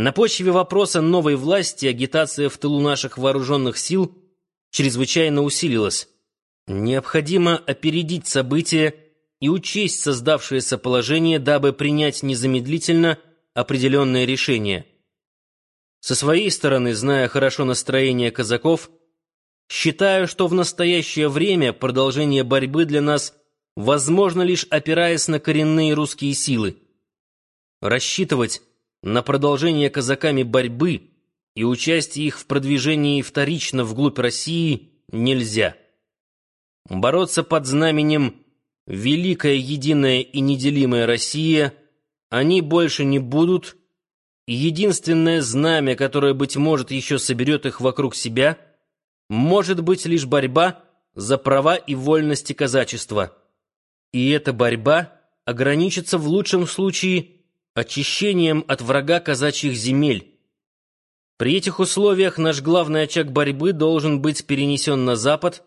На почве вопроса новой власти агитация в тылу наших вооруженных сил чрезвычайно усилилась. Необходимо опередить события и учесть создавшееся положение, дабы принять незамедлительно определенное решение. Со своей стороны, зная хорошо настроение казаков, считаю, что в настоящее время продолжение борьбы для нас возможно лишь опираясь на коренные русские силы. Рассчитывать на продолжение казаками борьбы и участие их в продвижении вторично вглубь России нельзя. Бороться под знаменем «Великая, единая и неделимая Россия» они больше не будут, единственное знамя, которое, быть может, еще соберет их вокруг себя, может быть лишь борьба за права и вольности казачества. И эта борьба ограничится в лучшем случае очищением от врага казачьих земель. При этих условиях наш главный очаг борьбы должен быть перенесен на запад,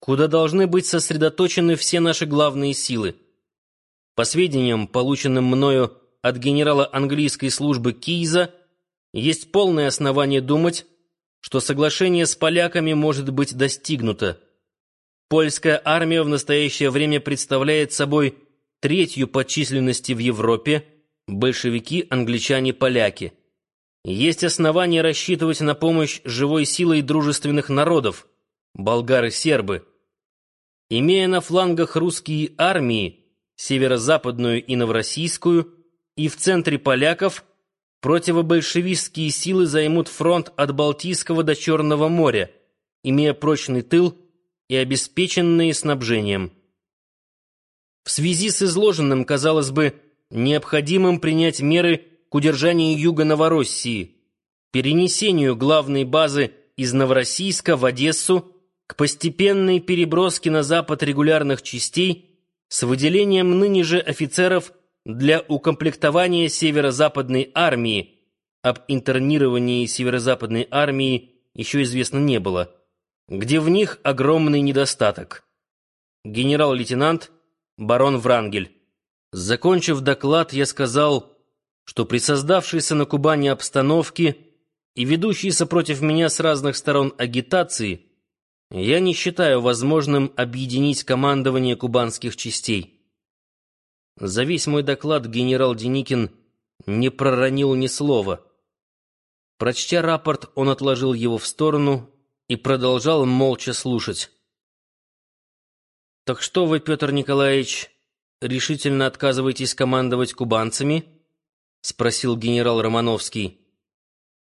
куда должны быть сосредоточены все наши главные силы. По сведениям, полученным мною от генерала английской службы Кийза, есть полное основание думать, что соглашение с поляками может быть достигнуто. Польская армия в настоящее время представляет собой третью по численности в Европе, большевики, англичане, поляки. Есть основания рассчитывать на помощь живой силой дружественных народов, болгары-сербы. Имея на флангах русские армии, северо-западную и новороссийскую, и в центре поляков, противобольшевистские силы займут фронт от Балтийского до Черного моря, имея прочный тыл и обеспеченные снабжением. В связи с изложенным, казалось бы, необходимым принять меры к удержанию юга Новороссии, перенесению главной базы из Новороссийска в Одессу, к постепенной переброске на запад регулярных частей с выделением ныне же офицеров для укомплектования северо-западной армии. Об интернировании северо-западной армии еще известно не было, где в них огромный недостаток. Генерал-лейтенант барон Врангель. Закончив доклад, я сказал, что при создавшейся на Кубани обстановке и ведущейся против меня с разных сторон агитации, я не считаю возможным объединить командование кубанских частей. За весь мой доклад генерал Деникин не проронил ни слова. Прочтя рапорт, он отложил его в сторону и продолжал молча слушать. «Так что вы, Петр Николаевич, решительно отказываетесь командовать кубанцами?» — спросил генерал Романовский.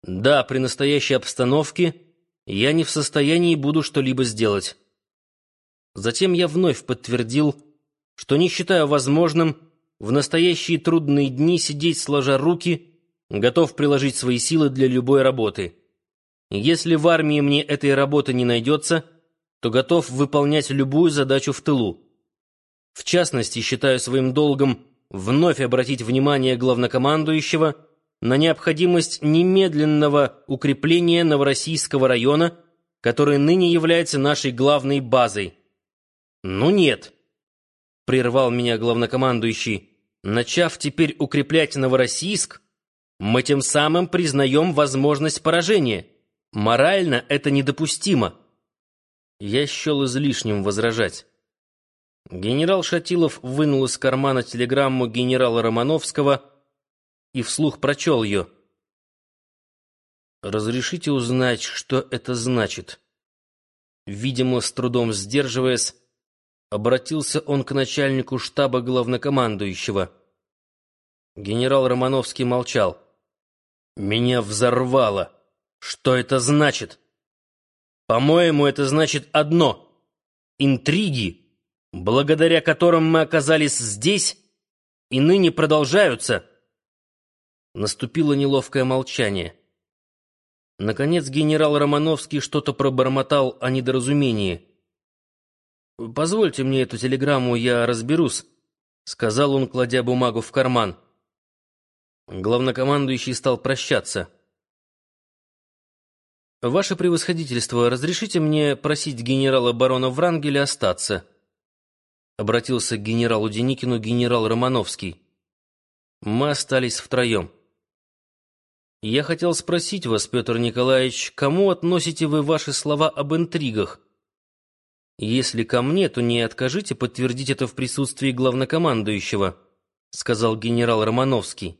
«Да, при настоящей обстановке я не в состоянии буду что-либо сделать». Затем я вновь подтвердил, что не считаю возможным в настоящие трудные дни сидеть сложа руки, готов приложить свои силы для любой работы. Если в армии мне этой работы не найдется, то готов выполнять любую задачу в тылу. В частности, считаю своим долгом вновь обратить внимание главнокомандующего на необходимость немедленного укрепления Новороссийского района, который ныне является нашей главной базой. «Ну нет», — прервал меня главнокомандующий, «начав теперь укреплять Новороссийск, мы тем самым признаем возможность поражения. Морально это недопустимо». Я счел излишним возражать. Генерал Шатилов вынул из кармана телеграмму генерала Романовского и вслух прочел ее. «Разрешите узнать, что это значит?» Видимо, с трудом сдерживаясь, обратился он к начальнику штаба главнокомандующего. Генерал Романовский молчал. «Меня взорвало. Что это значит?» «По-моему, это значит одно — интриги» благодаря которым мы оказались здесь и ныне продолжаются. Наступило неловкое молчание. Наконец генерал Романовский что-то пробормотал о недоразумении. «Позвольте мне эту телеграмму, я разберусь», — сказал он, кладя бумагу в карман. Главнокомандующий стал прощаться. «Ваше превосходительство, разрешите мне просить генерала барона Врангеля остаться?» Обратился к генералу Деникину генерал Романовский. Мы остались втроем. Я хотел спросить вас, Петр Николаевич, кому относите вы ваши слова об интригах? Если ко мне, то не откажите подтвердить это в присутствии главнокомандующего, сказал генерал Романовский.